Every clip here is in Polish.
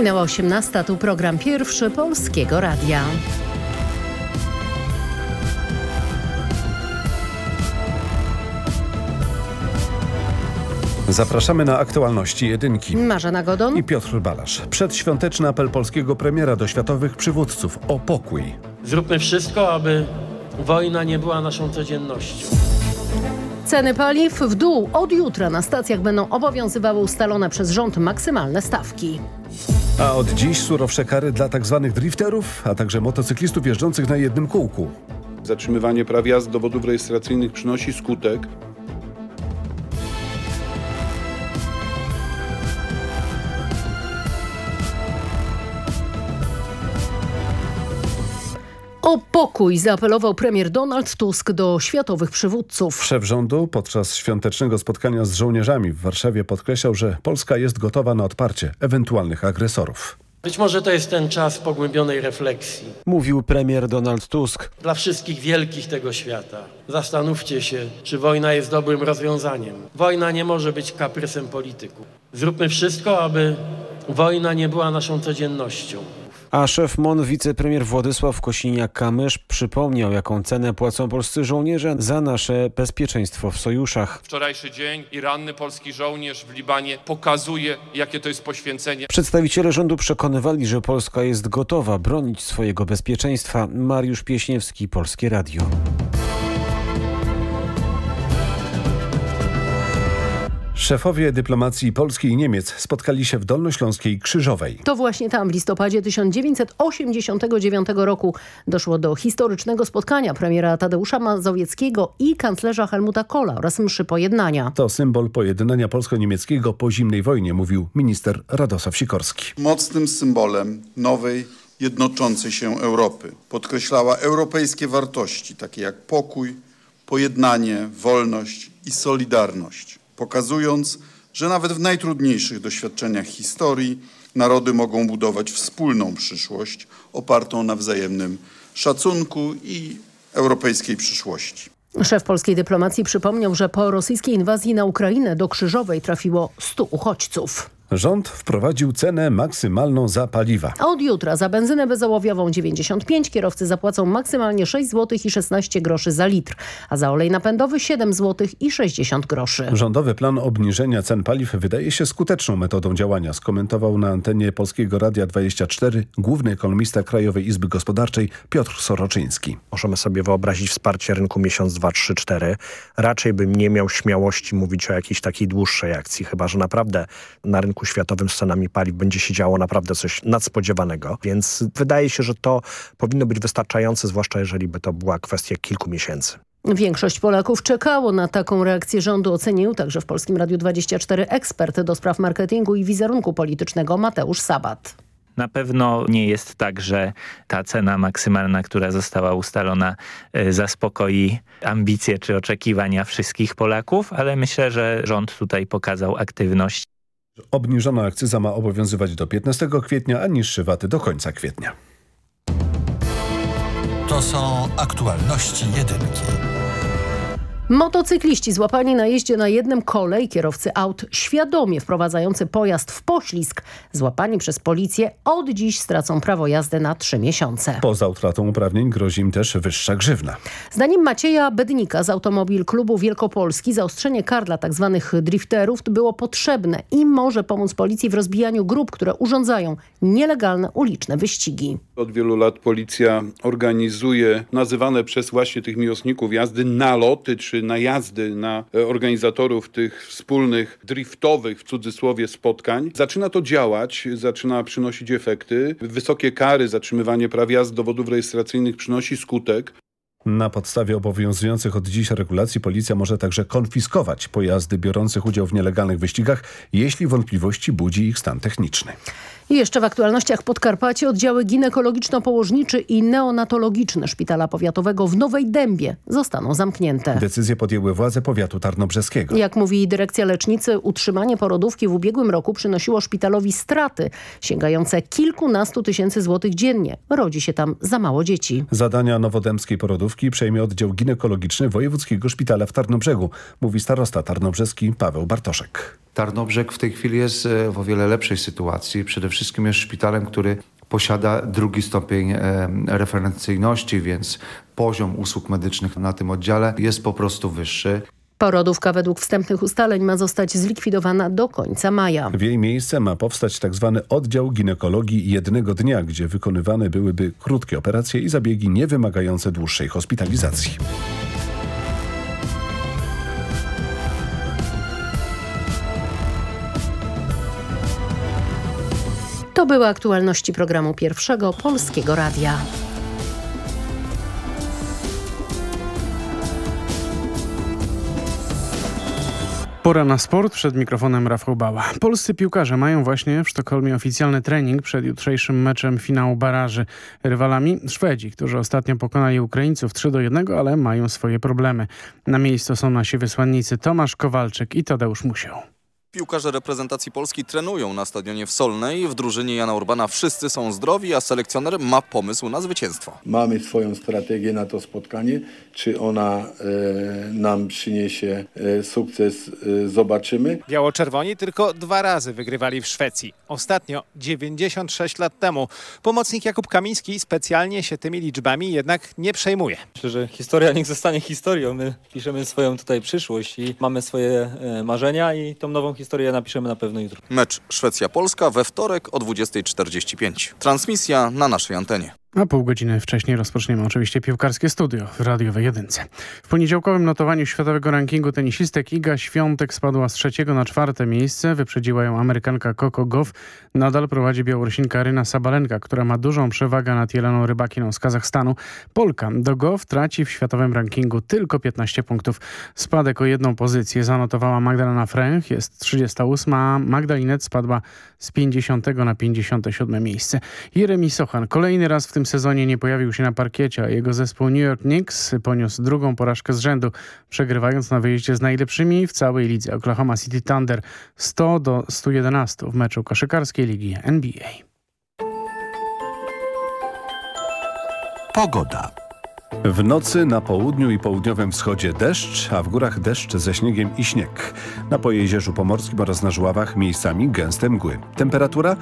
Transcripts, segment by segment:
Minęła 18, tu program pierwszy Polskiego Radia. Zapraszamy na aktualności jedynki. Marzena Godon. I Piotr Balasz. Przedświąteczny apel polskiego premiera do światowych przywódców o pokój. Zróbmy wszystko, aby wojna nie była naszą codziennością. Ceny paliw w dół. Od jutra na stacjach będą obowiązywały ustalone przez rząd maksymalne stawki. A od dziś surowsze kary dla tzw. drifterów, a także motocyklistów jeżdżących na jednym kółku. Zatrzymywanie praw jazdy dowodów rejestracyjnych przynosi skutek. O pokój zaapelował premier Donald Tusk do światowych przywódców. Szef rządu podczas świątecznego spotkania z żołnierzami w Warszawie podkreślał, że Polska jest gotowa na odparcie ewentualnych agresorów. Być może to jest ten czas pogłębionej refleksji. Mówił premier Donald Tusk. Dla wszystkich wielkich tego świata. Zastanówcie się, czy wojna jest dobrym rozwiązaniem. Wojna nie może być kaprysem polityków. Zróbmy wszystko, aby wojna nie była naszą codziennością. A szef MON, wicepremier Władysław Kosiniak-Kamysz przypomniał, jaką cenę płacą polscy żołnierze za nasze bezpieczeństwo w sojuszach. Wczorajszy dzień i ranny polski żołnierz w Libanie pokazuje, jakie to jest poświęcenie. Przedstawiciele rządu przekonywali, że Polska jest gotowa bronić swojego bezpieczeństwa. Mariusz Pieśniewski, Polskie Radio. Szefowie dyplomacji Polski i Niemiec spotkali się w Dolnośląskiej Krzyżowej. To właśnie tam w listopadzie 1989 roku doszło do historycznego spotkania premiera Tadeusza Mazowieckiego i kanclerza Helmuta Kohla oraz mszy pojednania. To symbol pojednania polsko-niemieckiego po zimnej wojnie, mówił minister Radosław Sikorski. Mocnym symbolem nowej, jednoczącej się Europy. Podkreślała europejskie wartości, takie jak pokój, pojednanie, wolność i solidarność pokazując, że nawet w najtrudniejszych doświadczeniach historii narody mogą budować wspólną przyszłość opartą na wzajemnym szacunku i europejskiej przyszłości. Szef polskiej dyplomacji przypomniał, że po rosyjskiej inwazji na Ukrainę do Krzyżowej trafiło 100 uchodźców. Rząd wprowadził cenę maksymalną za paliwa. A od jutra za benzynę bezołowiową 95 kierowcy zapłacą maksymalnie 6 zł i 16 groszy za litr, a za olej napędowy 7 zł i 60 groszy. Rządowy plan obniżenia cen paliw wydaje się skuteczną metodą działania, skomentował na antenie Polskiego Radia 24 główny ekonomista Krajowej Izby Gospodarczej Piotr Soroczyński. Możemy sobie wyobrazić wsparcie rynku miesiąc, dwa, trzy, cztery. Raczej bym nie miał śmiałości mówić o jakiejś takiej dłuższej akcji, chyba że naprawdę na rynku światowym z cenami paliw będzie się działo naprawdę coś nadspodziewanego, więc wydaje się, że to powinno być wystarczające, zwłaszcza jeżeli by to była kwestia kilku miesięcy. Większość Polaków czekało na taką reakcję rządu, ocenił także w Polskim Radiu 24 ekspert do spraw marketingu i wizerunku politycznego Mateusz Sabat. Na pewno nie jest tak, że ta cena maksymalna, która została ustalona zaspokoi ambicje czy oczekiwania wszystkich Polaków, ale myślę, że rząd tutaj pokazał aktywność. Obniżona akcyza ma obowiązywać do 15 kwietnia, a niższe waty do końca kwietnia. To są aktualności jedynki. Motocykliści złapani na jeździe na jednym kole i kierowcy aut świadomie wprowadzający pojazd w poślizg, złapani przez policję, od dziś stracą prawo jazdy na trzy miesiące. Poza utratą uprawnień grozi im też wyższa grzywna. Zdaniem Macieja Bednika z Automobil Klubu Wielkopolski zaostrzenie kar dla tzw. drifterów było potrzebne i może pomóc policji w rozbijaniu grup, które urządzają nielegalne uliczne wyścigi. Od wielu lat policja organizuje nazywane przez właśnie tych miłosników jazdy naloty czy najazdy na organizatorów tych wspólnych driftowych w cudzysłowie spotkań. Zaczyna to działać, zaczyna przynosić efekty. Wysokie kary, zatrzymywanie praw jazdy dowodów rejestracyjnych przynosi skutek. Na podstawie obowiązujących od dziś regulacji policja może także konfiskować pojazdy biorących udział w nielegalnych wyścigach, jeśli wątpliwości budzi ich stan techniczny. I jeszcze w aktualnościach Podkarpacie oddziały ginekologiczno-położniczy i neonatologiczne Szpitala Powiatowego w Nowej Dębie zostaną zamknięte. Decyzje podjęły władze powiatu tarnobrzeskiego. Jak mówi dyrekcja lecznicy, utrzymanie porodówki w ubiegłym roku przynosiło szpitalowi straty sięgające kilkunastu tysięcy złotych dziennie. Rodzi się tam za mało dzieci. Zadania nowodębskiej porodówki przejmie oddział ginekologiczny Wojewódzkiego Szpitala w Tarnobrzegu, mówi starosta tarnobrzeski Paweł Bartoszek. Tarnobrzeg w tej chwili jest e, w o wiele lepszej sytuacji. Przede wszystkim jest szpitalem, który posiada drugi stopień e, referencyjności, więc poziom usług medycznych na tym oddziale jest po prostu wyższy. Porodówka według wstępnych ustaleń ma zostać zlikwidowana do końca maja. W jej miejsce ma powstać tzw. oddział ginekologii jednego dnia, gdzie wykonywane byłyby krótkie operacje i zabiegi niewymagające dłuższej hospitalizacji. To były aktualności programu pierwszego Polskiego Radia. Pora na sport. Przed mikrofonem Rafał Bała. Polscy piłkarze mają właśnie w Sztokholmie oficjalny trening przed jutrzejszym meczem finału baraży. Rywalami Szwedzi, którzy ostatnio pokonali Ukraińców 3 do 1, ale mają swoje problemy. Na miejscu są nasi wysłannicy Tomasz Kowalczyk i Tadeusz Musiał. Piłkarze reprezentacji Polski trenują na stadionie w Solnej. W drużynie Jana Urbana wszyscy są zdrowi, a selekcjoner ma pomysł na zwycięstwo. Mamy swoją strategię na to spotkanie. Czy ona e, nam przyniesie e, sukces, e, zobaczymy. Biało-czerwoni tylko dwa razy wygrywali w Szwecji. Ostatnio 96 lat temu. Pomocnik Jakub Kamiński specjalnie się tymi liczbami jednak nie przejmuje. Myślę, że historia niech zostanie historią. My piszemy swoją tutaj przyszłość i mamy swoje e, marzenia i tą nową historię napiszemy na pewno jutro. Mecz Szwecja-Polska we wtorek o 20.45. Transmisja na naszej antenie. A pół godziny wcześniej rozpoczniemy oczywiście piłkarskie studio w radiowej jedynce. W poniedziałkowym notowaniu światowego rankingu tenisistek Iga Świątek spadła z trzeciego na czwarte miejsce. Wyprzedziła ją Amerykanka Coco Goff. Nadal prowadzi Białorusinka Ryna Sabalenka, która ma dużą przewagę nad Jeleną Rybakiną z Kazachstanu. Polka do Goff traci w światowym rankingu tylko 15 punktów. Spadek o jedną pozycję zanotowała Magdalena Fręch, jest 38, a Magdalinet spadła z 50 na 57 miejsce. Jeremi Sochan kolejny raz w tym sezonie nie pojawił się na parkiecie, a jego zespół New York Knicks poniósł drugą porażkę z rzędu, przegrywając na wyjeździe z najlepszymi w całej lidze Oklahoma City Thunder 100 do 111 w meczu koszykarskiej ligi NBA. Pogoda. W nocy na południu i południowym wschodzie deszcz, a w górach deszcz ze śniegiem i śnieg. Na Pojezierzu Pomorskim oraz na Żuławach miejscami gęste mgły. Temperatura?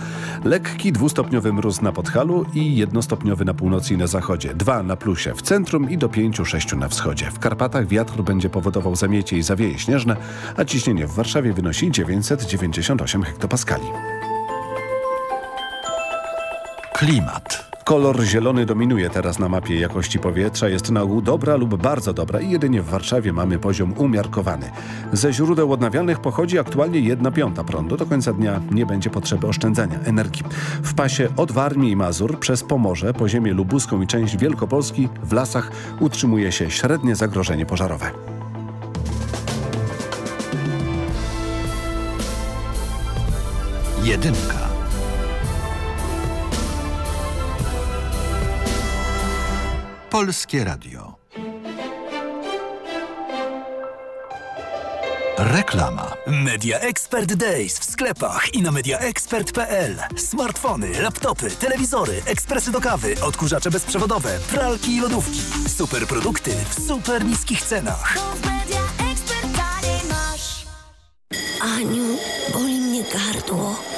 Lekki dwustopniowy mróz na Podhalu i jednostopniowy na północy i na zachodzie. Dwa na plusie w centrum i do pięciu, sześciu na wschodzie. W Karpatach wiatr będzie powodował zamiecie i zawieje śnieżne, a ciśnienie w Warszawie wynosi 998 hektopaskali. Klimat. Kolor zielony dominuje teraz na mapie jakości powietrza. Jest na ogół dobra lub bardzo dobra i jedynie w Warszawie mamy poziom umiarkowany. Ze źródeł odnawialnych pochodzi aktualnie 1 piąta prądu. Do końca dnia nie będzie potrzeby oszczędzania energii. W pasie od Warmii i Mazur przez Pomorze, Poziemię Lubuską i część Wielkopolski w lasach utrzymuje się średnie zagrożenie pożarowe. Jedynka. Polskie Radio. Reklama. Media Expert Days w sklepach i na mediaexpert.pl. Smartfony, laptopy, telewizory, ekspresy do kawy, odkurzacze bezprzewodowe, pralki i lodówki. Super produkty w super niskich cenach. Aniu, boli mnie gardło.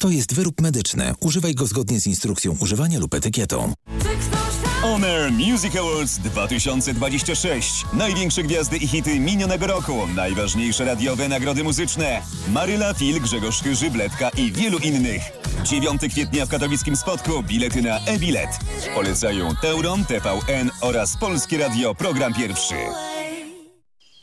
To jest wyrób medyczny. Używaj go zgodnie z instrukcją używania lub etykietą. Honor Music Awards 2026. Największe gwiazdy i hity minionego roku. Najważniejsze radiowe nagrody muzyczne. Maryla, Fil, Grzegorz Żybletka i wielu innych. 9 kwietnia w katowickim spotku. Bilety na e-bilet. Polecają Teuron, TVN oraz Polskie Radio Program Pierwszy.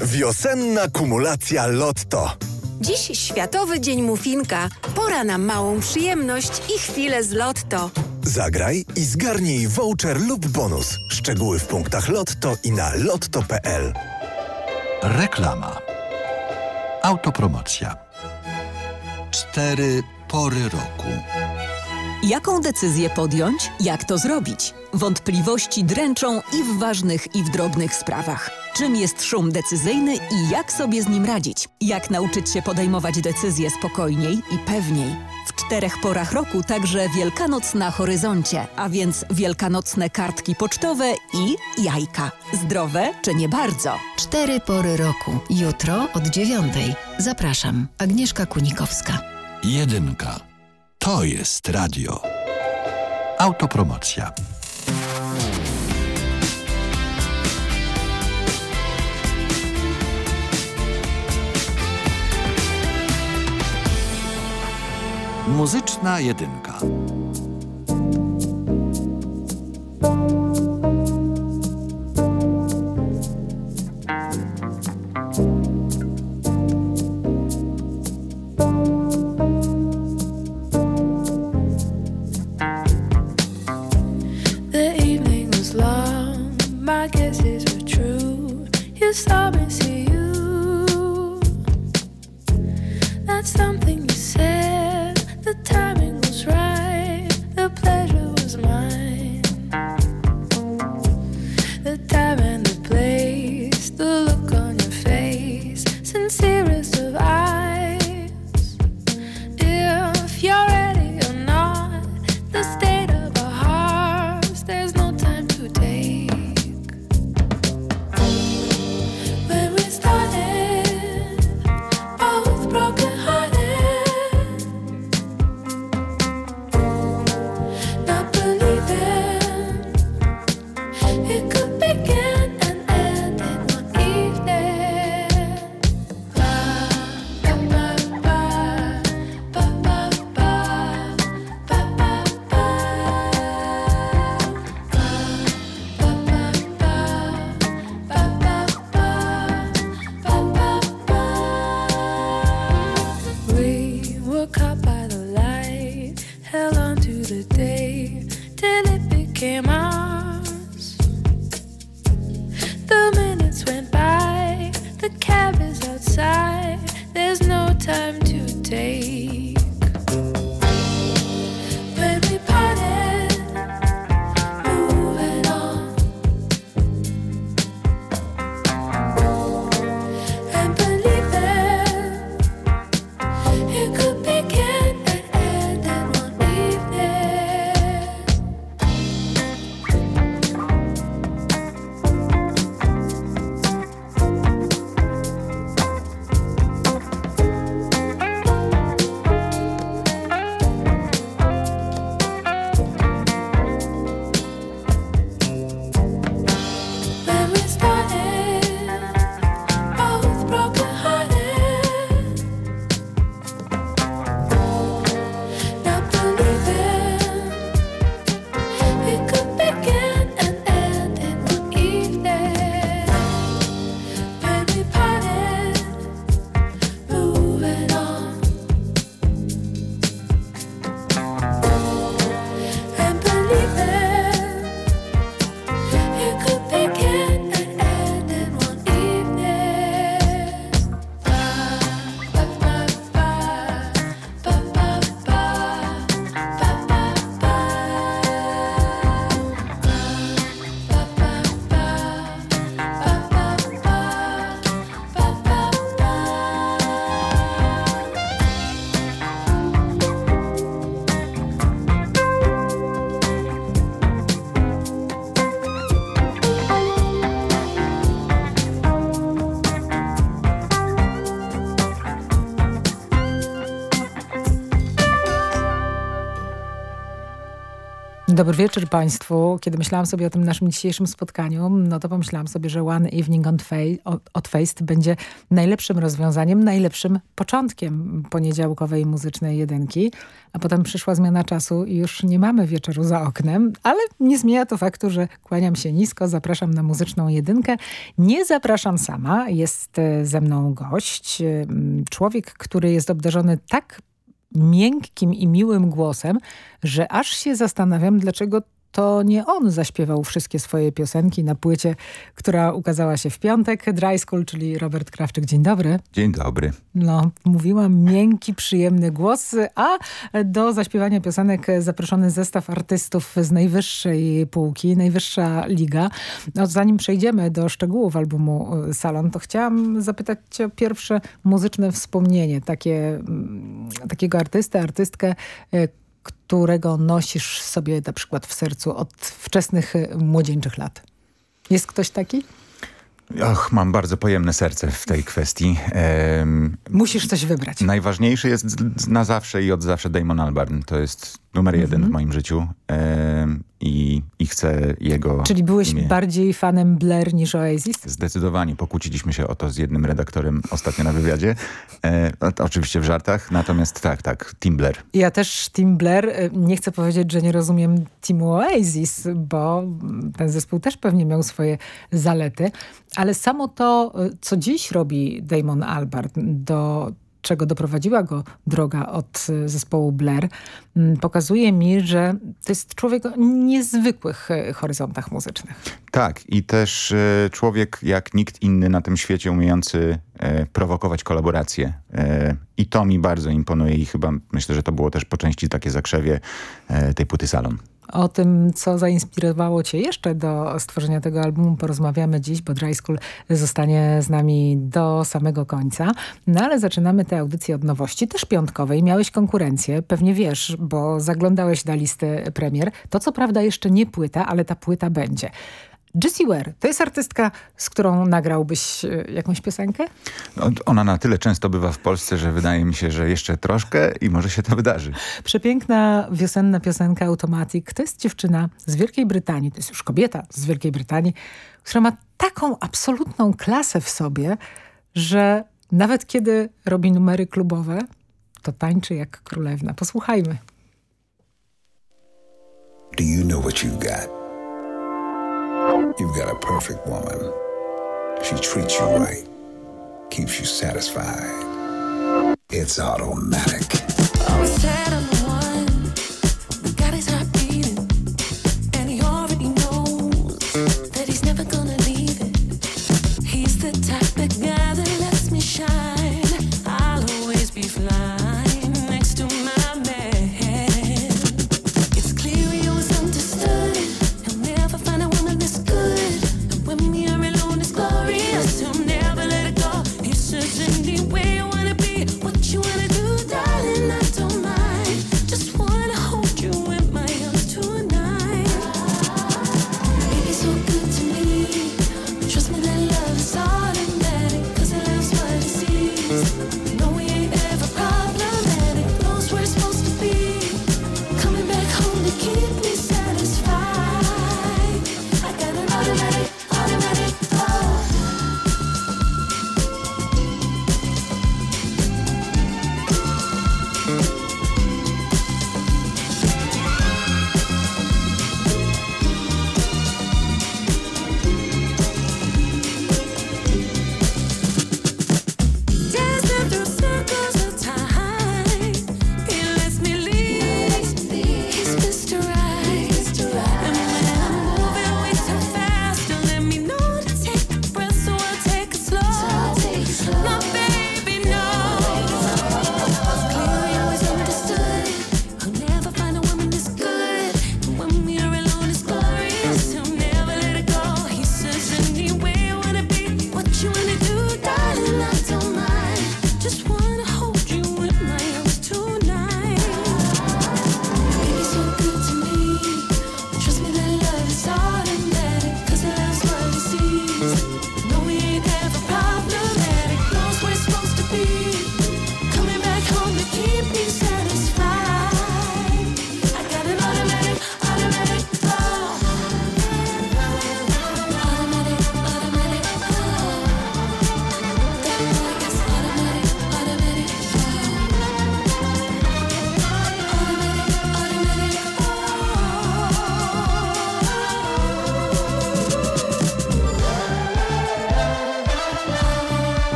Wiosenna kumulacja Lotto. Dziś Światowy Dzień Mufinka. Pora na małą przyjemność i chwilę z Lotto. Zagraj i zgarnij voucher lub bonus. Szczegóły w punktach Lotto i na lotto.pl. Reklama. Autopromocja. Cztery pory roku. Jaką decyzję podjąć? Jak to zrobić? Wątpliwości dręczą i w ważnych, i w drobnych sprawach. Czym jest szum decyzyjny i jak sobie z nim radzić? Jak nauczyć się podejmować decyzje spokojniej i pewniej? W czterech porach roku także Wielkanoc na horyzoncie, a więc wielkanocne kartki pocztowe i jajka. Zdrowe czy nie bardzo? Cztery pory roku. Jutro od dziewiątej. Zapraszam. Agnieszka Kunikowska. Jedynka. To jest radio. Autopromocja. Muzyczna jedynka. Dobry wieczór Państwu. Kiedy myślałam sobie o tym naszym dzisiejszym spotkaniu, no to pomyślałam sobie, że One Evening on Fa- od Faced będzie najlepszym rozwiązaniem, najlepszym początkiem poniedziałkowej muzycznej jedynki. A potem przyszła zmiana czasu i już nie mamy wieczoru za oknem, ale nie zmienia to faktu, że kłaniam się nisko, zapraszam na muzyczną jedynkę. Nie zapraszam sama, jest e, ze mną gość, e, człowiek, który jest obdarzony tak miękkim i miłym głosem, że aż się zastanawiam, dlaczego to nie on zaśpiewał wszystkie swoje piosenki na płycie, która ukazała się w piątek. Dry School, czyli Robert Krawczyk. Dzień dobry. Dzień dobry. No, mówiłam miękki, przyjemny głos, a do zaśpiewania piosenek zaproszony zestaw artystów z najwyższej półki, najwyższa liga. No, zanim przejdziemy do szczegółów albumu Salon, to chciałam zapytać cię o pierwsze muzyczne wspomnienie, takie, mm, takiego artystę, artystkę, którego nosisz sobie na przykład w sercu od wczesnych y, młodzieńczych lat? Jest ktoś taki? Och, mam bardzo pojemne serce w tej kwestii. Um, Musisz coś wybrać. Najważniejszy jest na zawsze i od zawsze Damon Albarn. To jest numer jeden mm -hmm. w moim życiu i, i chcę jego Czyli byłeś imię. bardziej fanem Blair niż Oasis? Zdecydowanie. Pokłóciliśmy się o to z jednym redaktorem ostatnio na wywiadzie. E, oczywiście w żartach, natomiast tak, tak, Team Blair. Ja też Team Blair. Nie chcę powiedzieć, że nie rozumiem Teamu Oasis, bo ten zespół też pewnie miał swoje zalety, ale samo to, co dziś robi Damon Albarn do czego doprowadziła go droga od y, zespołu Blair, mm, pokazuje mi, że to jest człowiek o niezwykłych y, horyzontach muzycznych. Tak i też y, człowiek jak nikt inny na tym świecie umiejący prowokować kolaboracje. I to mi bardzo imponuje i chyba myślę, że to było też po części takie zakrzewie tej płyty Salon. O tym, co zainspirowało cię jeszcze do stworzenia tego albumu porozmawiamy dziś, bo Dry School zostanie z nami do samego końca. No ale zaczynamy tę audycję od nowości, też piątkowej. Miałeś konkurencję, pewnie wiesz, bo zaglądałeś na listę premier. To co prawda jeszcze nie płyta, ale ta płyta będzie. Jessie Ware, to jest artystka, z którą nagrałbyś e, jakąś piosenkę? No, ona na tyle często bywa w Polsce, że wydaje mi się, że jeszcze troszkę i może się to wydarzy. Przepiękna wiosenna piosenka Automatic. To jest dziewczyna z Wielkiej Brytanii, to jest już kobieta z Wielkiej Brytanii, która ma taką absolutną klasę w sobie, że nawet kiedy robi numery klubowe, to tańczy jak królewna. Posłuchajmy. Do you know what you've got? You've got a perfect woman. She treats you right, keeps you satisfied. It's automatic.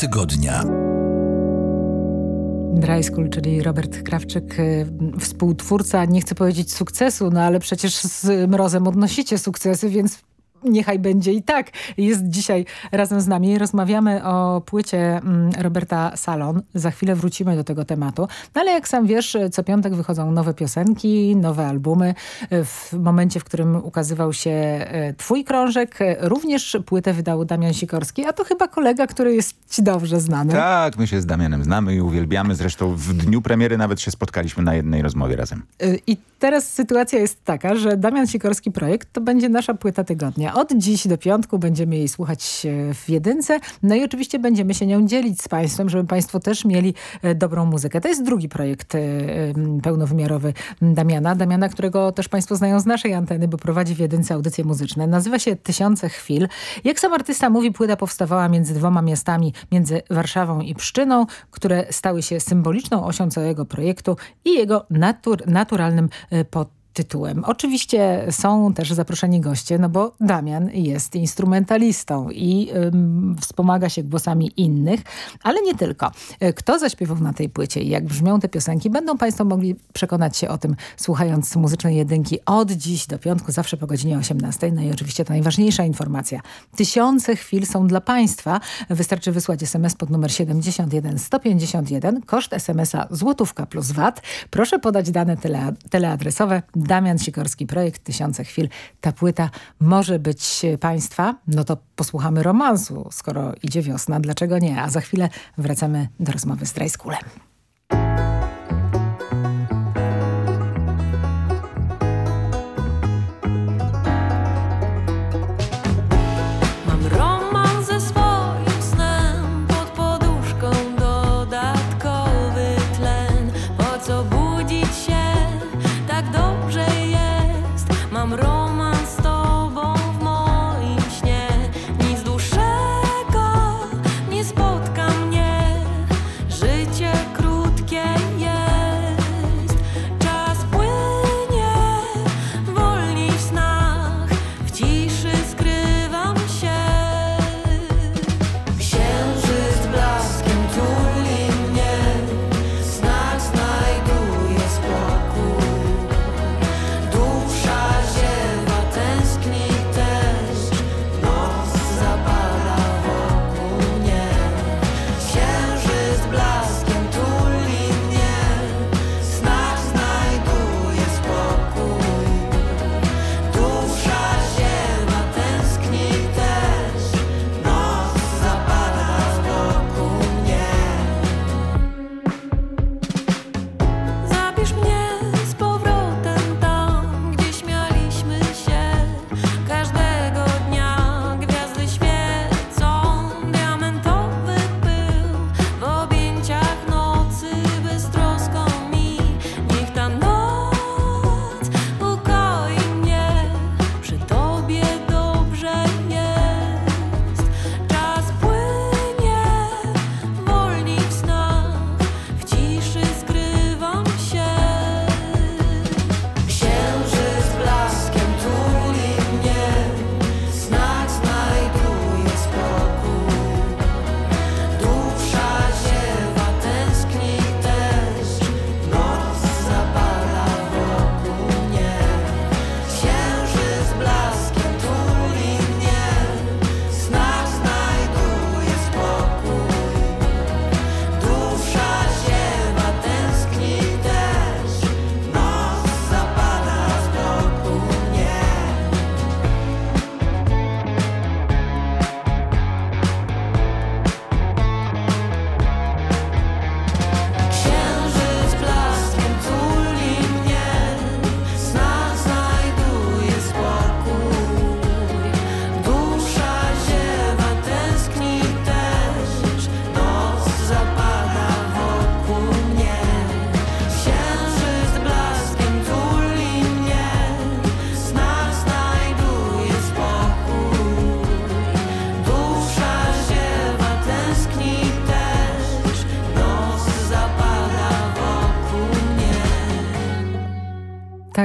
Tygodnia. Dry School, czyli Robert Krawczyk, y, współtwórca, nie chcę powiedzieć sukcesu, no ale przecież z Mrozem odnosicie sukcesy, więc niechaj będzie i tak. Jest dzisiaj razem z nami. Rozmawiamy o płycie mm, Roberta Salon. Za chwilę wrócimy do tego tematu. No ale jak sam wiesz, co piątek wychodzą nowe piosenki, nowe albumy. W momencie, w którym ukazywał się e, twój krążek, również płytę wydał Damian Sikorski, a to chyba kolega, który jest ci dobrze znany. Tak, my się z Damianem znamy i uwielbiamy. Zresztą w dniu premiery nawet się spotkaliśmy na jednej rozmowie razem. E, I teraz sytuacja jest taka, że Damian Sikorski projekt to będzie nasza płyta tygodnia. Od dziś do piątku będziemy jej słuchać e, w jedynce. No i oczywiście będziemy się nią dzielić z Państwem, żeby Państwo też mieli e, dobrą muzykę. To jest drugi projekt e, pełnowymiarowy Damiana. Damiana, którego też Państwo znają z naszej anteny, bo prowadzi w jedynce audycje muzyczne. Nazywa się Tysiące Chwil. Jak sam artysta mówi, płyta powstawała między dwoma miastami, między Warszawą i Pszczyną, które stały się symboliczną osią całego projektu i jego natur naturalnym pod tytułem. Oczywiście są też zaproszeni goście, no bo Damian jest instrumentalistą i ym, wspomaga się głosami innych, ale nie tylko. E, kto zaśpiewał na tej płycie i jak brzmią te piosenki, będą Państwo mogli przekonać się o tym, słuchając muzycznej jedynki od dziś do piątku, zawsze po godzinie 18. No i oczywiście ta najważniejsza informacja. Tysiące chwil są dla Państwa. Wystarczy wysłać SMS pod numer 71 151, koszt SMS-a złotówka plus VAT. Proszę podać dane tele, teleadresowe Damian Sikorski, projekt Tysiące Chwil. Ta płyta może być Państwa, no to posłuchamy romansu, skoro idzie wiosna, dlaczego nie? A za chwilę wracamy do rozmowy z Drajskulem.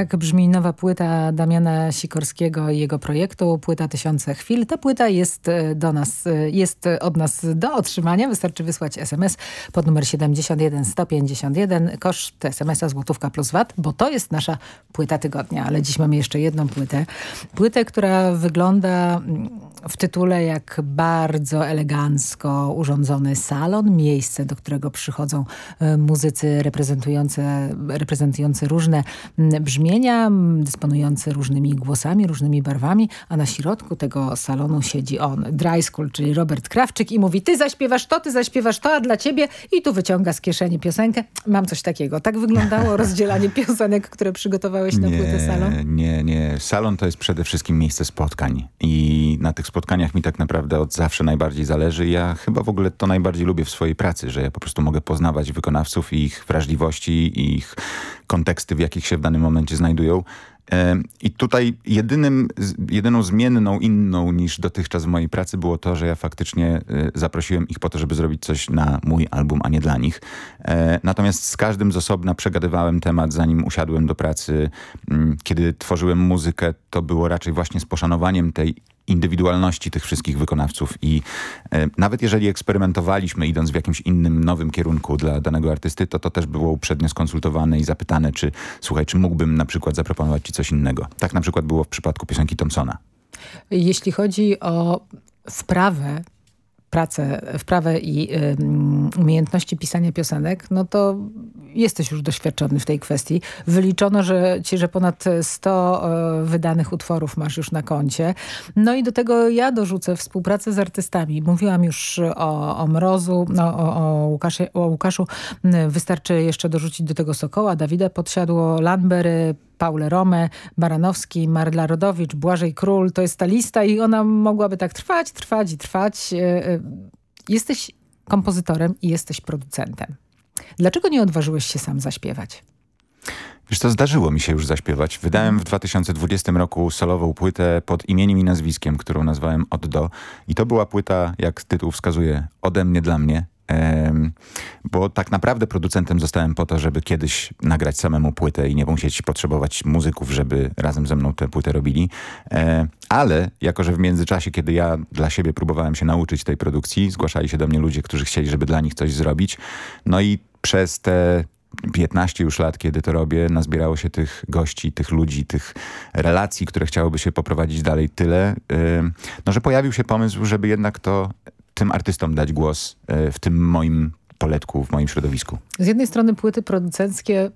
Tak brzmi nowa płyta Damiana Sikorskiego i jego projektu, płyta Tysiące Chwil. Ta płyta jest e, do nas, e, jest od nas do otrzymania. Wystarczy wysłać SMS pod numer 71 151. Koszt SMS-a złotówka plus VAT, bo to jest nasza płyta tygodnia. Ale dziś mamy jeszcze jedną płytę. Płytę, która wygląda mm, w tytule jak bardzo elegancko urządzony salon, miejsce, do którego przychodzą e, muzycy reprezentujące, reprezentujący różne brzmienia, dysponujący różnymi głosami, różnymi barwami, a na środku tego salonu siedzi on, Dry School, czyli Robert Krawczyk i mówi, ty zaśpiewasz to, ty zaśpiewasz to, a dla ciebie i tu wyciąga z kieszeni piosenkę. Mam coś takiego. Tak wyglądało rozdzielanie piosenek, które przygotowałeś na nie, płytę salon? Nie, nie. Salon to jest przede wszystkim miejsce spotkań i na tych spotkaniach mi tak naprawdę od zawsze najbardziej zależy. Ja chyba w ogóle to najbardziej lubię w swojej pracy, że ja po prostu mogę poznawać wykonawców i ich wrażliwości, i ich konteksty, w jakich się w danym momencie znajdują. I tutaj jedynym, jedyną zmienną inną niż dotychczas w mojej pracy było to, że ja faktycznie y, zaprosiłem ich po to, żeby zrobić coś na mój album, a nie dla nich. E, natomiast z każdym z osobna przegadywałem temat, zanim usiadłem do pracy. Mm, kiedy tworzyłem muzykę, to było raczej właśnie z poszanowaniem tej indywidualności tych wszystkich wykonawców i e, nawet jeżeli eksperymentowaliśmy idąc w jakimś innym, nowym kierunku dla danego artysty, to to też było uprzednio skonsultowane i zapytane, czy słuchaj, czy mógłbym na przykład zaproponować ci coś innego. Tak na przykład było w przypadku piosenki Thompsona. Jeśli chodzi o wprawę pracę, wprawę i y, umiejętności pisania piosenek, no to jesteś już doświadczony w tej kwestii. Wyliczono, że ci, że ponad 100 y, wydanych utworów masz już na koncie. No i do tego ja dorzucę współpracę z artystami. Mówiłam już o, o Mrozu, no, o, o, o Łukaszu. Wystarczy jeszcze dorzucić do tego Sokoła, Dawida Podsiadło, Landbery, Paulę Romę, Baranowski, Marla Rodowicz, Błażej Król. To jest ta lista i ona mogłaby tak trwać, trwać i trwać. E, e, jesteś kompozytorem i jesteś producentem. Dlaczego nie odważyłeś się sam zaśpiewać? Wiesz co, zdarzyło mi się już zaśpiewać. Wydałem w 2020 roku solową płytę pod imieniem i nazwiskiem, którą nazwałem Od Do. I to była płyta, jak tytuł wskazuje, ode mnie dla mnie bo tak naprawdę producentem zostałem po to, żeby kiedyś nagrać samemu płytę i nie musieć potrzebować muzyków, żeby razem ze mną tę płytę robili. Ale jako, że w międzyczasie, kiedy ja dla siebie próbowałem się nauczyć tej produkcji, zgłaszali się do mnie ludzie, którzy chcieli, żeby dla nich coś zrobić. No i przez te 15 już lat, kiedy to robię, nazbierało się tych gości, tych ludzi, tych relacji, które chciałoby się poprowadzić dalej tyle, no, że pojawił się pomysł, żeby jednak to tym artystom dać głos e, w tym moim poletku, w moim środowisku. Z jednej strony płyty producenckie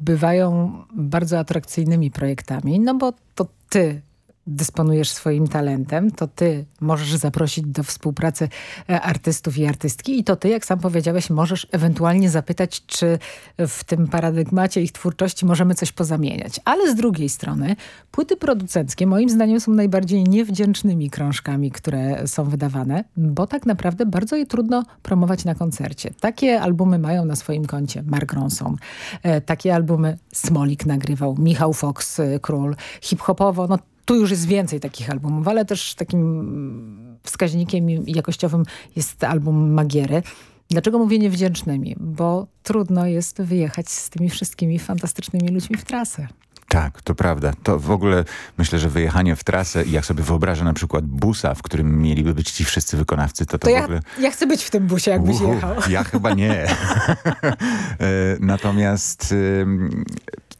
bywają bardzo atrakcyjnymi projektami, no bo to ty dysponujesz swoim talentem, to ty możesz zaprosić do współpracy e, artystów i artystki i to ty, jak sam powiedziałeś, możesz ewentualnie zapytać, czy w tym paradygmacie ich twórczości możemy coś pozamieniać. Ale z drugiej strony płyty producenckie moim zdaniem są najbardziej niewdzięcznymi krążkami, które są wydawane, bo tak naprawdę bardzo je trudno promować na koncercie. Takie albumy mają na swoim koncie Mark Ronson. E, takie albumy Smolik nagrywał, Michał Fox, e, Król. Hip-hopowo, no tu już jest więcej takich albumów, ale też takim wskaźnikiem jakościowym jest album Magiery. Dlaczego mówię niewdzięcznymi? Bo trudno jest wyjechać z tymi wszystkimi fantastycznymi ludźmi w trasę. Tak, to prawda. To w ogóle myślę, że wyjechanie w trasę i jak sobie wyobrażę na przykład busa, w którym mieliby być ci wszyscy wykonawcy, to to, to w ja, ogóle... Ja chcę być w tym busie, jakbyś Uhu, jechał. Ja chyba nie. E, natomiast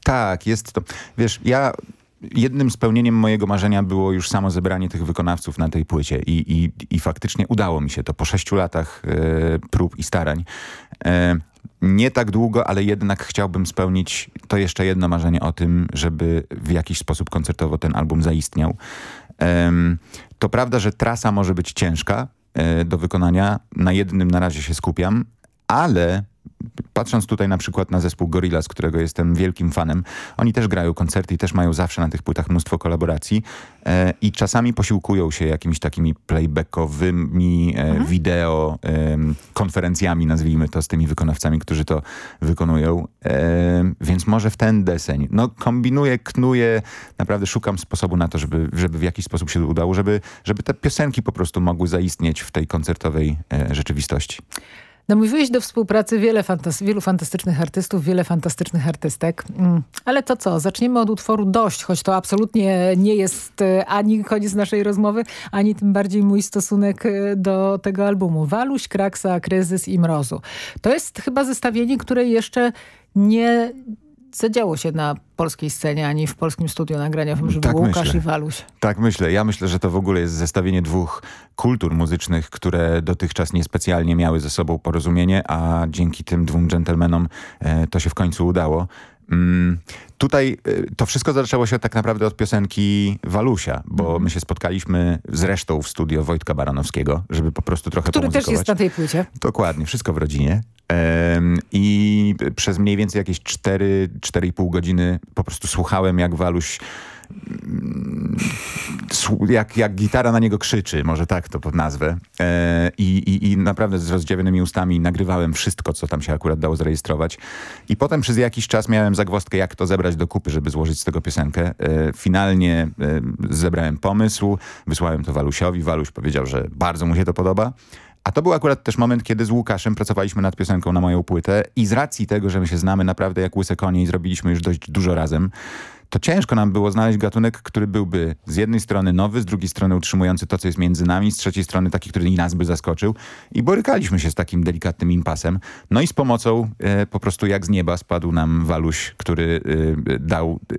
tak, jest to... Wiesz, ja jednym spełnieniem mojego marzenia było już samo zebranie tych wykonawców na tej płycie i, i, i faktycznie udało mi się to po sześciu latach e, prób i starań. E, nie tak długo, ale jednak chciałbym spełnić to jeszcze jedno marzenie o tym, żeby w jakiś sposób koncertowo ten album zaistniał. To prawda, że trasa może być ciężka e, do wykonania. Na jednym na razie się skupiam, ale patrząc tutaj na przykład na zespół Gorillaz, którego jestem wielkim fanem, oni też grają koncerty i też mają zawsze na tych płytach mnóstwo kolaboracji e, i czasami posiłkują się jakimiś takimi playbackowymi e, mhm. wideo e, konferencjami, nazwijmy to, z tymi wykonawcami, którzy to wykonują. E, więc może w ten deseń. No kombinuję, knuję, naprawdę szukam sposobu na to, żeby, żeby w jakiś sposób się udało, żeby, żeby te piosenki po prostu mogły zaistnieć w tej koncertowej e, rzeczywistości. Namówiłeś do współpracy wiele fantas wielu fantastycznych artystów, wiele fantastycznych artystek. Mm. Ale to co? Zaczniemy od utworu Dość, choć to absolutnie nie jest e, ani koniec naszej rozmowy, ani tym bardziej mój stosunek e, do tego albumu. Waluś, Kraksa, Kryzys i Mrozu. To jest chyba zestawienie, które jeszcze nie zadziało się na polskiej scenie, ani w polskim studiu nagraniowym, żeby tak Łukasz myślę. i Waluś. Tak myślę. Ja myślę, że to w ogóle jest zestawienie dwóch kultur muzycznych, które dotychczas niespecjalnie miały ze sobą porozumienie, a dzięki tym dwóm dżentelmenom e, to się w końcu udało. Mm, tutaj e, to wszystko zaczęło się tak naprawdę od piosenki Walusia, bo Mhm. my się spotkaliśmy zresztą w studio Wojtka Baranowskiego, żeby po prostu trochę Który też jest na tej płycie. Dokładnie, wszystko w rodzinie. I przez mniej więcej jakieś 4-4,5 godziny po prostu słuchałem, jak Waluś jak, jak gitara na niego krzyczy, może tak to nazwę. E, i, i, naprawdę z rozdziawionymi ustami nagrywałem wszystko, co tam się akurat dało zarejestrować. I potem przez jakiś czas miałem zagwozdkę, jak to zebrać do kupy, żeby złożyć z tego piosenkę. E, finalnie e, zebrałem pomysł, wysłałem to Walusiowi. Waluś powiedział, że bardzo mu się to podoba. A to był akurat też moment, kiedy z Łukaszem pracowaliśmy nad piosenką na moją płytę i z racji tego, że my się znamy naprawdę jak łyse konie i zrobiliśmy już dość dużo razem, to ciężko nam było znaleźć gatunek, który byłby z jednej strony nowy, z drugiej strony utrzymujący to, co jest między nami, z trzeciej strony taki, który i nas by zaskoczył. I borykaliśmy się z takim delikatnym impasem. No i z pomocą e, po prostu jak z nieba spadł nam Waluś, który e, dał e,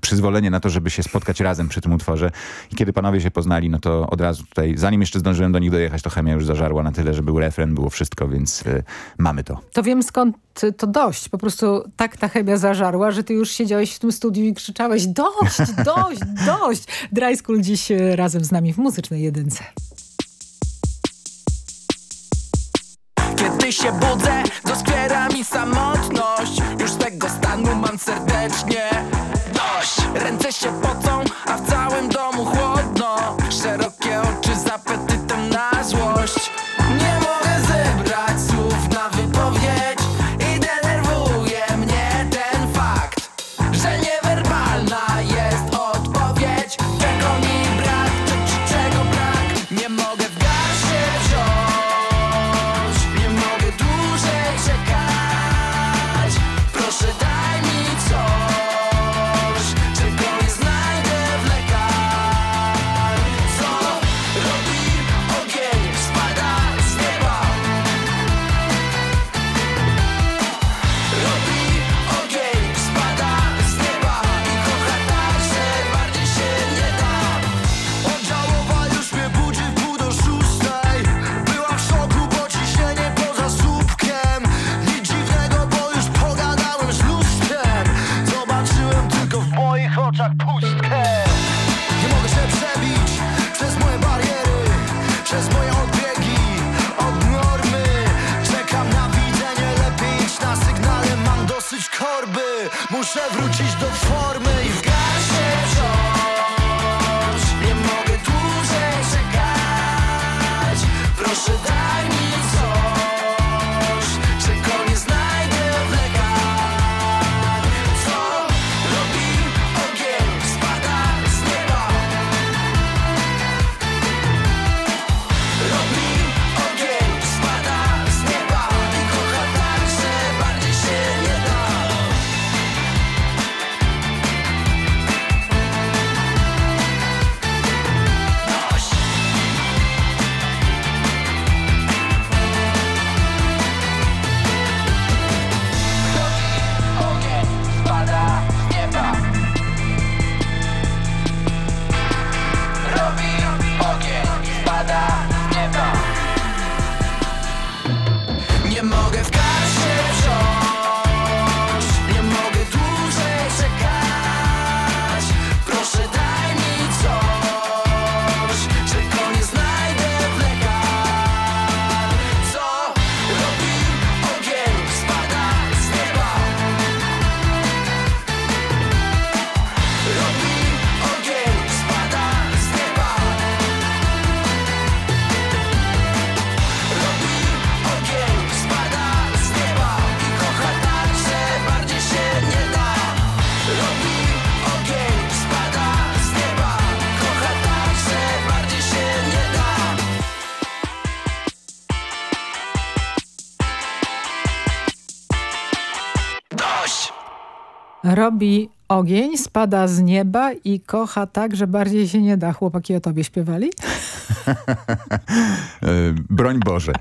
przyzwolenie na to, żeby się spotkać razem przy tym utworze. I kiedy panowie się poznali, no to od razu tutaj, zanim jeszcze zdążyłem do nich dojechać, to chemia już zażarła na tyle, że był refren, było wszystko, więc e, mamy to. To wiem skąd to dość. Po prostu tak ta chemia zażarła, że ty już siedziałeś w tym studiu i krzyczałeś dość, dość, dość. Dry School dziś e, razem z nami w Muzycznej Jedynce. Kiedy się budzę, doskwiera mi samotność Już tego stanu mam serdecznie dość Ręce się pocą, a w całym domu chłodno Szerokie oczy z apetytem na złość robi ogień, spada z nieba i kocha tak, że bardziej się nie da. Chłopaki o tobie śpiewali? E, broń Boże.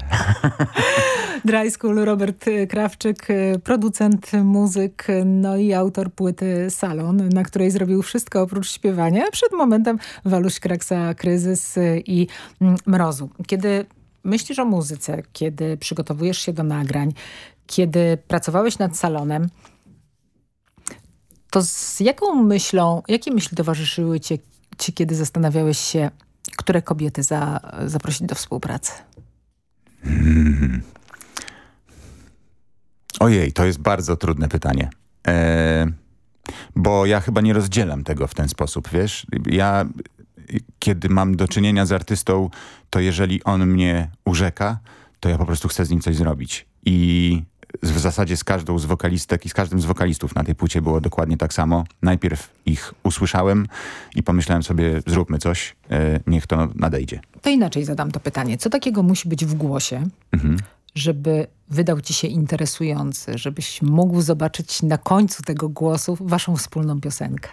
Dry School, Robert Krawczyk, producent, muzyk, no i autor płyty Salon, na której zrobił wszystko oprócz śpiewania. Przed momentem Waluś Kraksa, Kryzys i Mrozu. Kiedy myślisz o muzyce, kiedy przygotowujesz się do nagrań, kiedy pracowałeś nad Salonem, to z jaką myślą, jakie myśli towarzyszyły ci, ci kiedy zastanawiałeś się, które kobiety za, zaprosić do współpracy? Hmm. Ojej, to jest bardzo trudne pytanie. E, bo ja chyba nie rozdzielam tego w ten sposób, wiesz? Ja, kiedy mam do czynienia z artystą, to jeżeli on mnie urzeka, to ja po prostu chcę z nim coś zrobić. I w zasadzie z każdą z wokalistek i z każdym z wokalistów na tej płycie było dokładnie tak samo. Najpierw ich usłyszałem i pomyślałem sobie, zróbmy coś, e, niech to nadejdzie. To inaczej zadam to pytanie. Co takiego musi być w głosie, mhm. żeby wydał ci się interesujący, żebyś mógł zobaczyć na końcu tego głosu waszą wspólną piosenkę?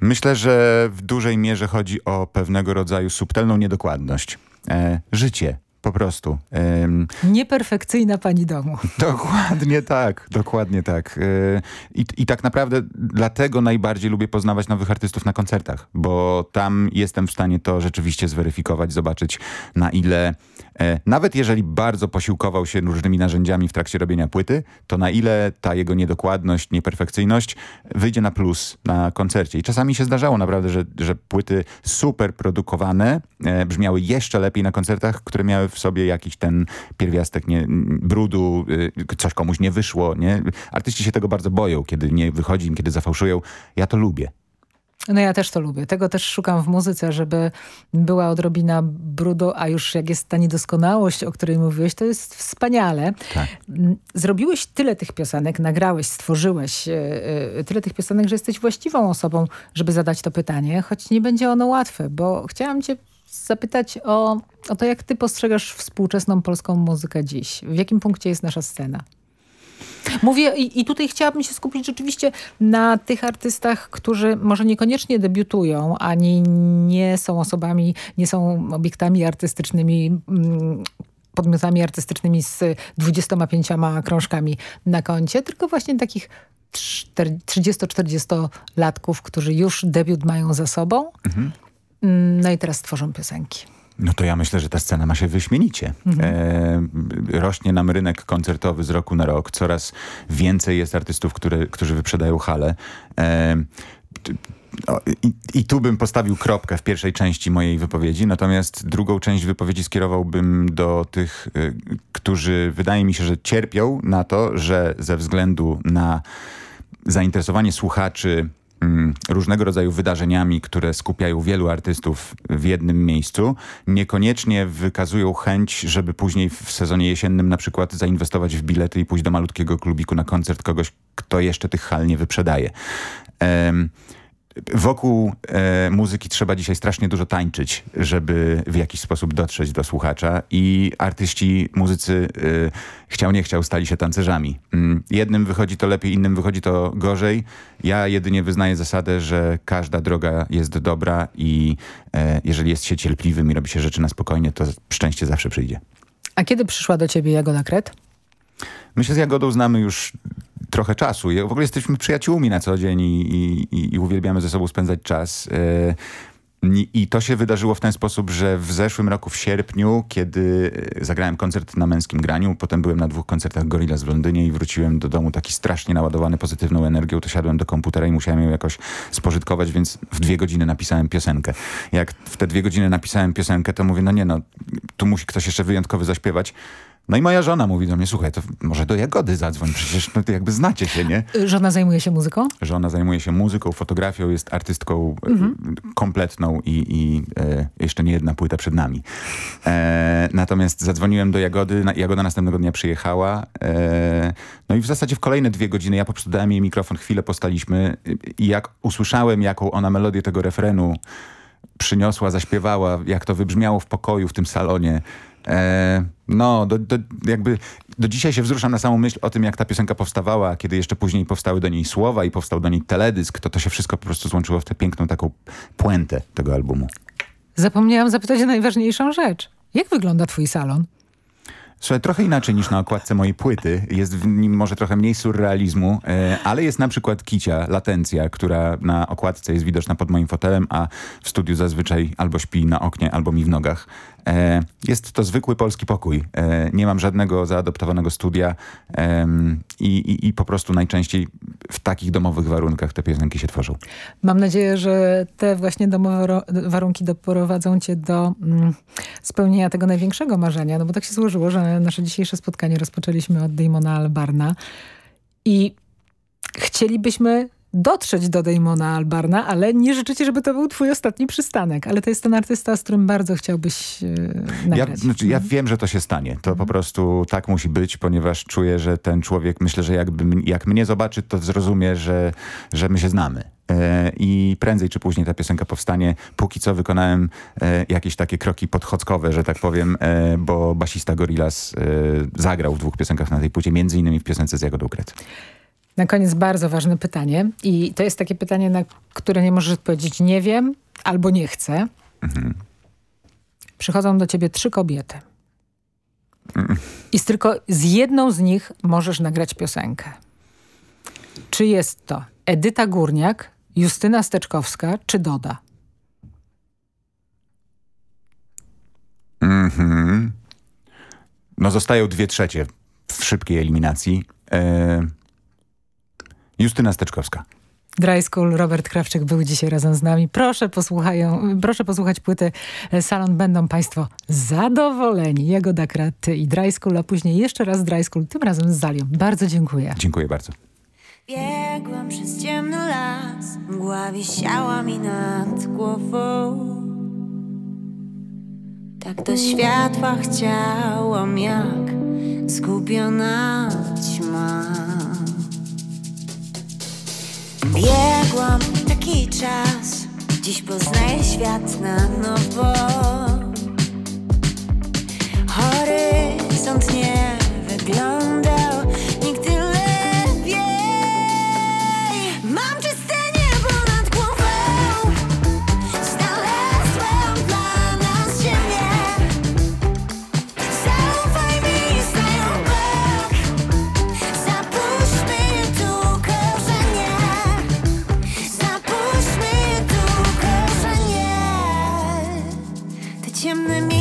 Myślę, że w dużej mierze chodzi o pewnego rodzaju subtelną niedokładność. E, życie po prostu. Um, Nieperfekcyjna pani domu. Dokładnie tak, dokładnie tak. Yy, i, I tak naprawdę dlatego najbardziej lubię poznawać nowych artystów na koncertach, bo tam jestem w stanie to rzeczywiście zweryfikować, zobaczyć na ile nawet jeżeli bardzo posiłkował się różnymi narzędziami w trakcie robienia płyty, to na ile ta jego niedokładność, nieperfekcyjność wyjdzie na plus na koncercie. I czasami się zdarzało naprawdę, że, że płyty super produkowane e, brzmiały jeszcze lepiej na koncertach, które miały w sobie jakiś ten pierwiastek nie, brudu, e, coś komuś nie wyszło. Nie? Artyści się tego bardzo boją, kiedy nie wychodzi im, kiedy zafałszują. Ja to lubię. No ja też to lubię. Tego też szukam w muzyce, żeby była odrobina brudu, a już jak jest ta niedoskonałość, o której mówiłeś, to jest wspaniale. Tak. Mm, zrobiłeś tyle tych piosenek, nagrałeś, stworzyłeś yy, tyle tych piosenek, że jesteś właściwą osobą, żeby zadać to pytanie, choć nie będzie ono łatwe, bo chciałam cię zapytać o, o to, jak ty postrzegasz współczesną polską muzykę dziś. W jakim punkcie jest nasza scena? Mówię i, i, tutaj chciałabym się skupić rzeczywiście na tych artystach, którzy może niekoniecznie debiutują, ani nie są osobami, nie są obiektami artystycznymi, mm, podmiotami artystycznymi z 25 krążkami na koncie, tylko właśnie takich 30-40-latków, którzy już debiut mają za sobą. Mhm. No i teraz tworzą piosenki. No to ja myślę, że ta scena ma się wyśmienicie. Mhm. E, rośnie nam rynek koncertowy z roku na rok. Coraz więcej jest artystów, które, którzy wyprzedają hale. E, i, I, tu bym postawił kropkę w pierwszej części mojej wypowiedzi, natomiast drugą część wypowiedzi skierowałbym do tych, y, którzy wydaje mi się, że cierpią na to, że ze względu na zainteresowanie słuchaczy różnego rodzaju wydarzeniami, które skupiają wielu artystów w jednym miejscu, niekoniecznie wykazują chęć, żeby później w sezonie jesiennym na przykład zainwestować w bilety i pójść do malutkiego klubiku na koncert kogoś, kto jeszcze tych hal nie wyprzedaje. Um, Wokół e, muzyki trzeba dzisiaj strasznie dużo tańczyć, żeby w jakiś sposób dotrzeć do słuchacza i artyści, muzycy e, chciał nie chciał stali się tancerzami. Mm, jednym wychodzi to lepiej, innym wychodzi to gorzej. Ja jedynie wyznaję zasadę, że każda droga jest dobra i e, jeżeli jest się cierpliwym i robi się rzeczy na spokojnie, to szczęście zawsze przyjdzie. A kiedy przyszła do ciebie Jagoda Kret? My się z Jagodą znamy już trochę czasu. W ogóle jesteśmy przyjaciółmi na co dzień i, i, i uwielbiamy ze sobą spędzać czas. E, I to się wydarzyło w ten sposób, że w zeszłym roku w sierpniu, kiedy e, zagrałem koncert na męskim graniu, potem byłem na dwóch koncertach Gorillaz w Londynie i wróciłem do domu taki strasznie naładowany pozytywną energią, to siadłem do komputera i musiałem ją jakoś spożytkować, więc w dwie godziny napisałem piosenkę. Jak w te dwie godziny napisałem piosenkę, to mówię, no nie no, tu musi ktoś jeszcze wyjątkowy zaśpiewać. No i moja żona mówi do mnie, słuchaj, to może do Jagody zadzwoń, przecież no, jakby znacie się, nie? Żona zajmuje się muzyką? Żona zajmuje się muzyką, fotografią, jest artystką e, mhm. kompletną i, i e, jeszcze nie jedna płyta przed nami. E, natomiast zadzwoniłem do Jagody, Jagoda następnego dnia przyjechała, e, no i w zasadzie w kolejne dwie godziny ja po prostu dałem jej mikrofon, chwilę postaliśmy i jak usłyszałem, jaką ona melodię tego refrenu przyniosła, zaśpiewała, jak to wybrzmiało w pokoju, w tym salonie, no, do, do, jakby do dzisiaj się wzruszam na samą myśl o tym, jak ta piosenka powstawała, kiedy jeszcze później powstały do niej słowa i powstał do niej teledysk, to to się wszystko po prostu złączyło w tę piękną taką puentę tego albumu. Zapomniałam zapytać o najważniejszą rzecz. Jak wygląda twój salon? Słuchaj, trochę inaczej niż na okładce mojej płyty. Jest w nim może trochę mniej surrealizmu, e, ale jest na przykład Kicia, Latencja, która na okładce jest widoczna pod moim fotelem, a w studiu zazwyczaj albo śpi na oknie, albo mi w nogach. E, jest to zwykły polski pokój. E, nie mam żadnego zaadoptowanego studia i, i, i po prostu najczęściej w takich domowych warunkach te piosenki się tworzą. Mam nadzieję, że te właśnie domowe warunki doprowadzą cię do mm, spełnienia tego największego marzenia, no bo tak się złożyło, że nasze dzisiejsze spotkanie rozpoczęliśmy od Damona Albarna i chcielibyśmy dotrzeć do Damona Albarna, ale nie życzycie, żeby to był twój ostatni przystanek. Ale to jest ten artysta, z którym bardzo chciałbyś e, nagrać. Ja, znaczy, ja wiem, że to się stanie. To po prostu tak musi być, ponieważ czuję, że ten człowiek, myślę, że jakby, jak mnie zobaczy, to zrozumie, że, że my się znamy. E, I prędzej czy później ta piosenka powstanie. Póki co wykonałem e, jakieś takie kroki podchodzkowe, że tak powiem, bo basista Gorillaz zagrał w dwóch piosenkach na tej płycie, między innymi w piosence z Jagodą Kret. Na koniec bardzo ważne pytanie i to jest takie pytanie, na które nie możesz odpowiedzieć nie wiem albo nie chcę. Mhm. Przychodzą do ciebie trzy kobiety. Mhm. I z tylko z jedną z nich możesz nagrać piosenkę. Czy jest to Edyta Górniak, Justyna Steczkowska czy Doda? Mhm. No zostają dwie trzecie w szybkiej eliminacji. E Justyna Steczkowska. Dry School, Robert Krawczyk był dzisiaj razem z nami. Proszę, posłuchają, proszę posłuchać płyty Salon. Będą Państwo zadowoleni. Jagoda Kraty i Dry School, a później jeszcze raz Dry School, tym razem z Zalią. Bardzo dziękuję. Dziękuję bardzo. Biegłam przez ciemny las, mgła wisiała mi nad głową. Tak do światła chciałam jak zgubiona ćma. Biegłam taki czas, dziś poznaję świat na nowo. Horyzont nie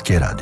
Polskie Radio.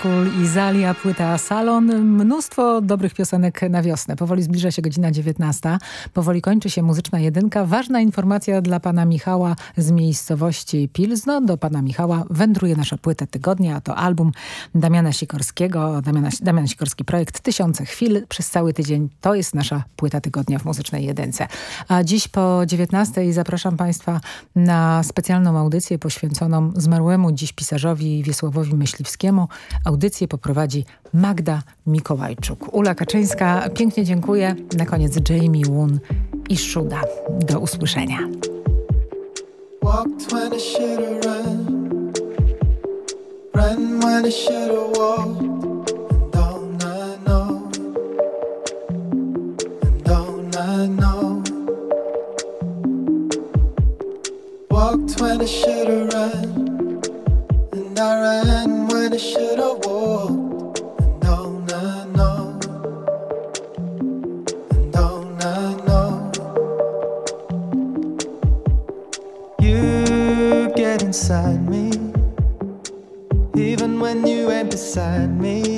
School i Zalia, płyta Salon. Mnóstwo dobrych piosenek na wiosnę. Powoli zbliża się godzina 19. Powoli kończy się muzyczna jedynka. Ważna informacja dla pana Michała z miejscowości Pilzno. Do pana Michała wędruje nasza płyta tygodnia, a to album Damiana Sikorskiego. Damiana, Damian Sikorski projekt Tysiące chwil przez cały tydzień. To jest nasza płyta tygodnia w muzycznej jedynce. A dziś po 19 zapraszam państwa na specjalną audycję poświęconą zmarłemu dziś pisarzowi Wiesławowi Myśliwskiemu. Audycję poprowadzi Magda Mikołajczuk. Ula Kaczyńska, pięknie dziękuję. Na koniec Jamie Woon i Szuda. Do usłyszenia. Walked when I I should've run, and I ran when I should've walked. And don't I know? And don't I know? You get inside me, even when you ain't beside me,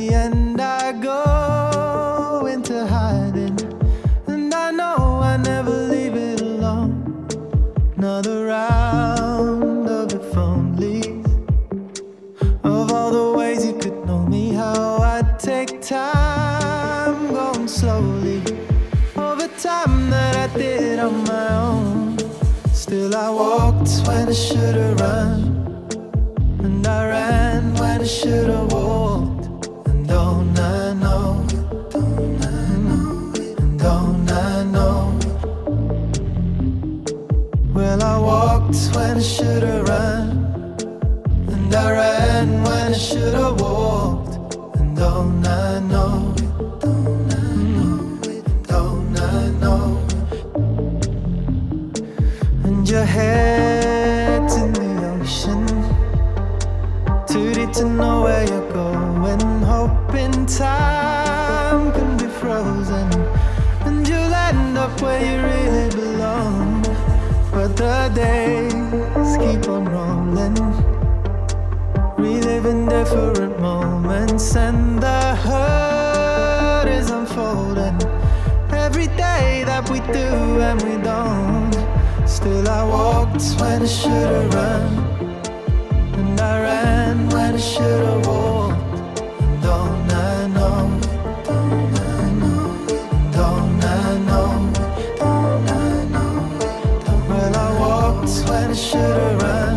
when I should've run,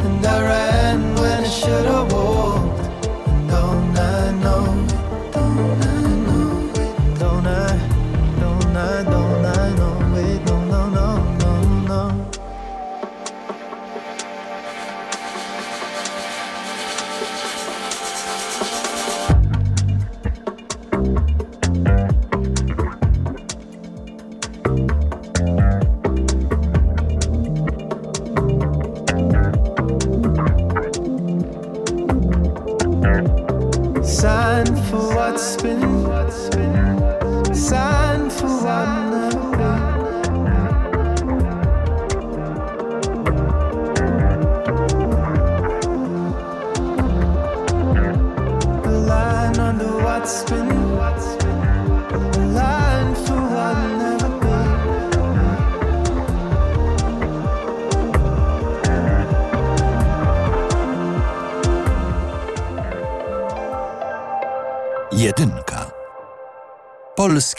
and I ran when I should've walked.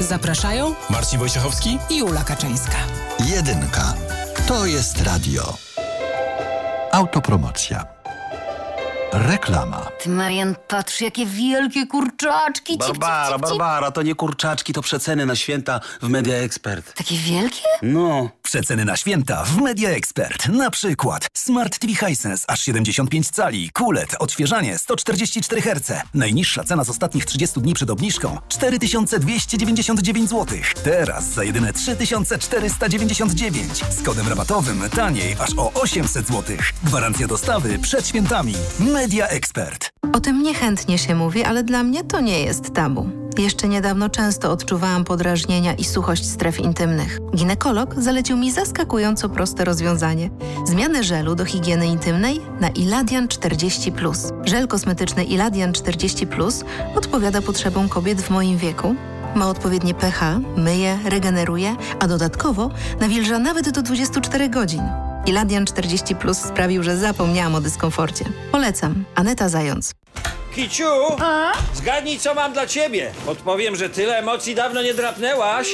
Zapraszają Marcin Wojciechowski i Jula Kaczyńska. Jedynka. To jest radio. Autopromocja. Reklama. Ty, Marian, patrz, jakie wielkie kurczaczki. Cip, cip, Barbara, cip, cip. Barbara, to nie kurczaczki, to przeceny na święta w Media Expert. Takie wielkie? No. Przeceny na święta w Media Expert. Na przykład Smart TV Hisense aż 75 cali, QLED, odświeżanie 144 Hz. Najniższa cena z ostatnich 30 dni przed obniżką 4299 zł. Teraz za jedyne 3499. Z kodem rabatowym taniej aż o 800 zł. Gwarancja dostawy przed świętami. Media Expert. O tym niechętnie się mówi, ale dla mnie to nie jest tabu. Jeszcze niedawno często odczuwałam podrażnienia i suchość stref intymnych. Ginekolog zalecił mi zaskakująco proste rozwiązanie. Zmianę żelu do higieny intymnej na Iladian 40. Żel kosmetyczny Iladian 40 odpowiada potrzebom kobiet w moim wieku. Ma odpowiednie pH, myje, regeneruje, a dodatkowo nawilża nawet do 24 godzin. Iladian 40 sprawił, że zapomniałam o dyskomforcie. Polecam. Aneta Zając. Kiciu, zgadnij co mam dla ciebie. Odpowiem, że tyle emocji dawno nie drapnęłaś.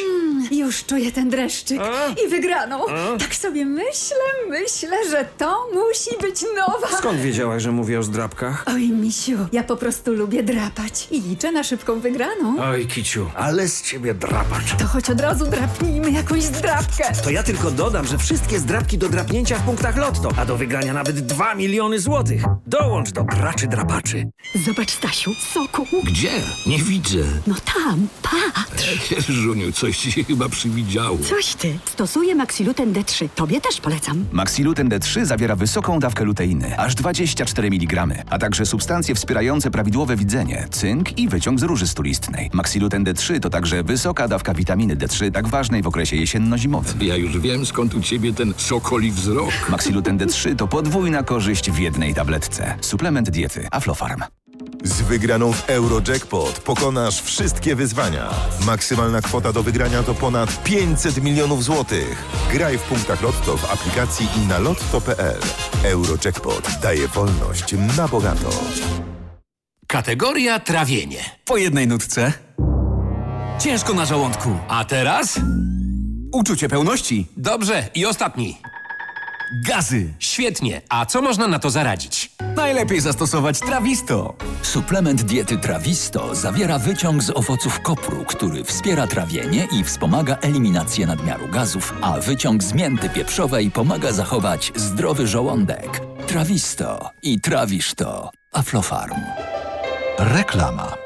Już czuję ten dreszczyk i wygraną. A? Tak sobie myślę, myślę, że to musi być nowa. Skąd wiedziałaś, że mówię o zdrapkach? Oj, misiu, ja po prostu lubię drapać i liczę na szybką wygraną. Oj, Kiciu, ale z ciebie drapacz. To choć od razu drapnijmy jakąś zdrapkę. To ja tylko dodam, że wszystkie zdrapki do drapnięcia w punktach Lotto, a do wygrania nawet 2 miliony złotych. Dołącz do graczy drapaczy. Zobacz, Stasiu, soku. Gdzie? Nie widzę. No tam, patrz. Żuniu, coś ci się chyba przywidziało. Coś ty. Stosuję Maxiluten D3. Tobie też polecam. Maxiluten D3 zawiera wysoką dawkę luteiny, aż 24 mg, a także substancje wspierające prawidłowe widzenie, cynk i wyciąg z róży stulistnej. Maxiluten D3 to także wysoka dawka witaminy D3, tak ważnej w okresie jesienno-zimowym. Ja już wiem, skąd u ciebie ten sokoli wzrok. Maxiluten D3 to podwójna korzyść w jednej tabletce. Suplement diety Aflofarm. Z wygraną w Eurojackpot pokonasz wszystkie wyzwania. Maksymalna kwota do wygrania to ponad 500 milionów złotych. Graj w punktach Lotto w aplikacji i na lotto.pl. Eurojackpot daje wolność na bogato. Kategoria trawienie. Po jednej nutce. Ciężko na żołądku. A teraz? Uczucie pełności. Dobrze. I ostatni. Gazy. Świetnie. A co można na to zaradzić? Najlepiej zastosować Trawisto. Suplement diety Trawisto zawiera wyciąg z owoców kopru, który wspiera trawienie i wspomaga eliminację nadmiaru gazów, a wyciąg z mięty pieprzowej pomaga zachować zdrowy żołądek. Trawisto i trawisz to. Aflofarm. Reklama.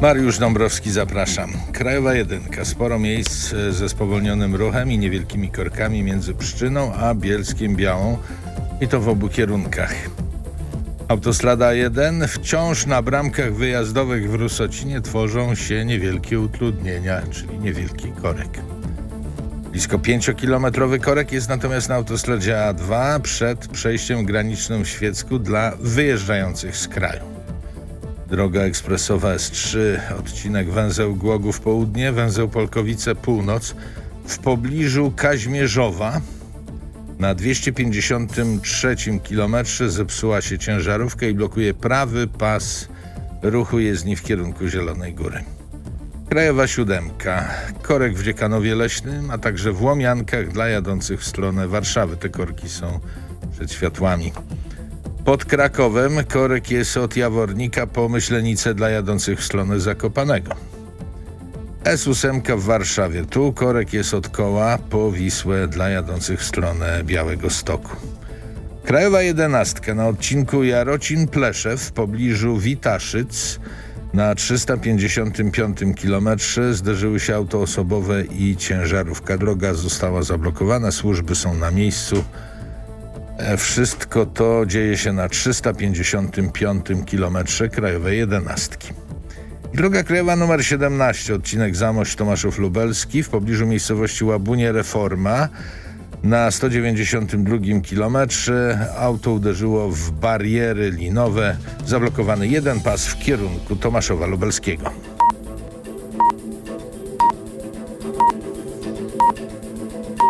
Mariusz Dąbrowski, zapraszam. Krajowa jedynka. Sporo miejsc e, ze spowolnionym ruchem i niewielkimi korkami między Pszczyną a Bielskiem Białą i to w obu kierunkach. Autostrada 1. Wciąż na bramkach wyjazdowych w Rusocinie tworzą się niewielkie utrudnienia, czyli niewielki korek. Blisko 5-kilometrowy korek jest natomiast na autostradzie A2 przed przejściem granicznym w Świecku dla wyjeżdżających z kraju. Droga ekspresowa S3, odcinek węzeł Głogów Południe, węzeł Polkowice Północ w pobliżu Kaźmierzowa. Na 253 km zepsuła się ciężarówka i blokuje prawy pas ruchu jezdni w kierunku Zielonej Góry. Krajowa siódemka, korek w Dziekanowie Leśnym, a także w Łomiankach dla jadących w stronę Warszawy. Te korki są przed światłami. Pod Krakowem korek jest od Jawornika po Myślenicę dla jadących w stronę Zakopanego. S8 w Warszawie. Tu korek jest od Koła po Wisłę dla jadących w stronę Białego Stoku. Krajowa jedenastka na odcinku Jarocin-Pleszew w pobliżu Witaszyc na 355 km zderzyły się auto osobowe i ciężarówka. Droga została zablokowana, służby są na miejscu. E, Wszystko to dzieje się na 355 km krajowej jedenastki. Droga krajowa numer 17, odcinek Zamość Tomaszów Lubelski w pobliżu miejscowości Łabunie Reforma. Na 192 km auto uderzyło w bariery linowe, zablokowany jeden pas w kierunku Tomaszowa Lubelskiego.